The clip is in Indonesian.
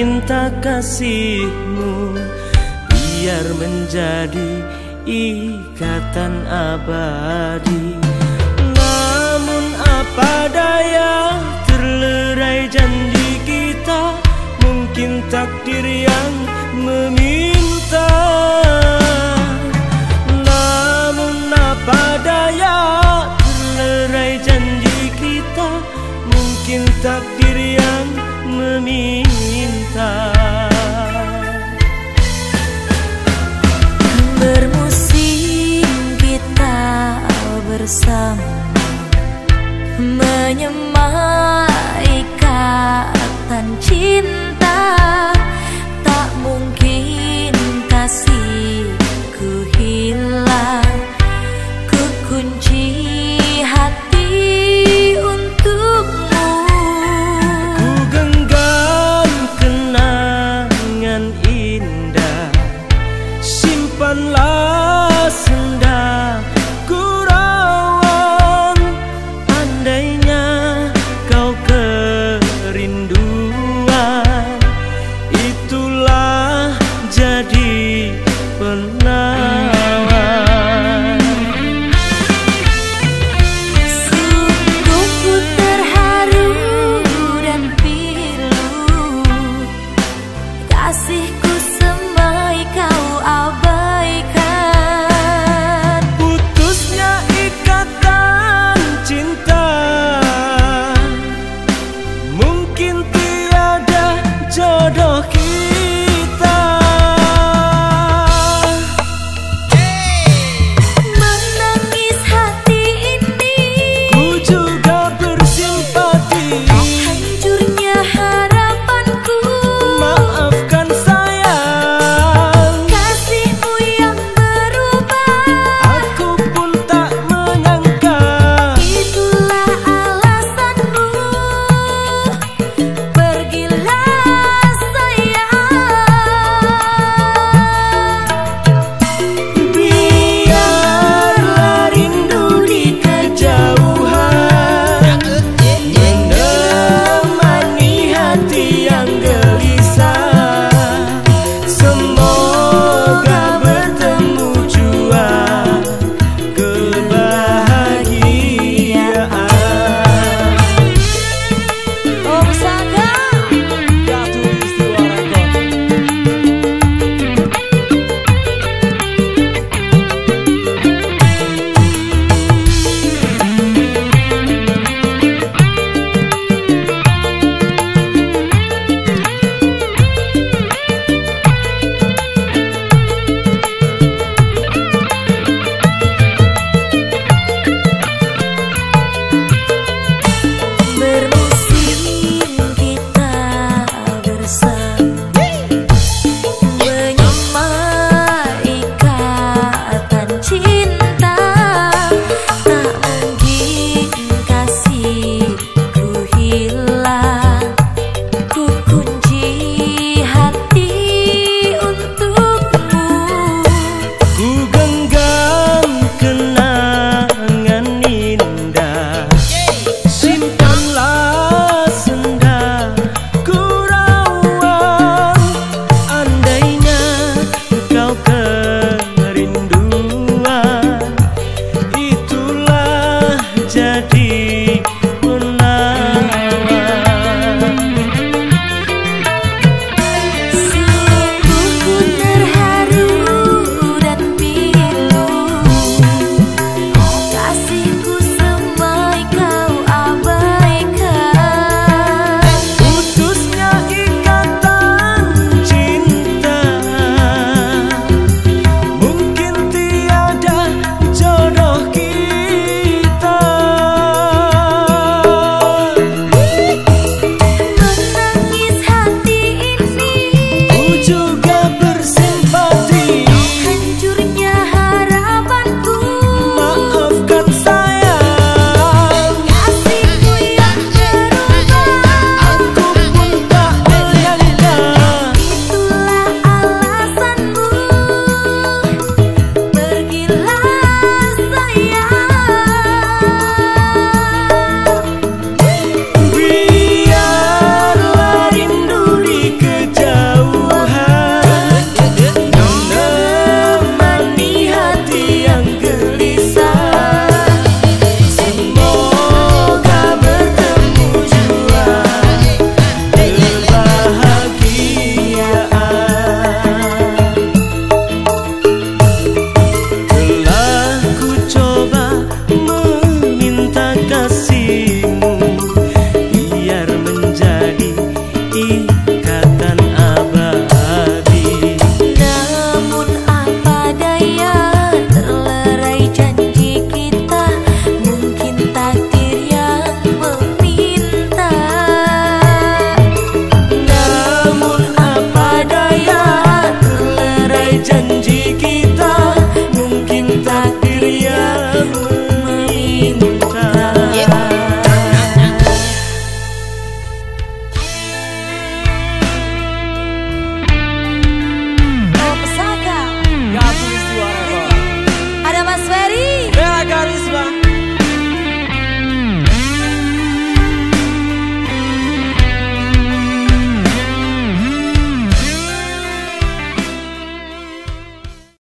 minta kasihmu Biar menjadi ikatan abadi. Namun apa daya terlerai janji kita? Mungkin takdir yang chín Mimul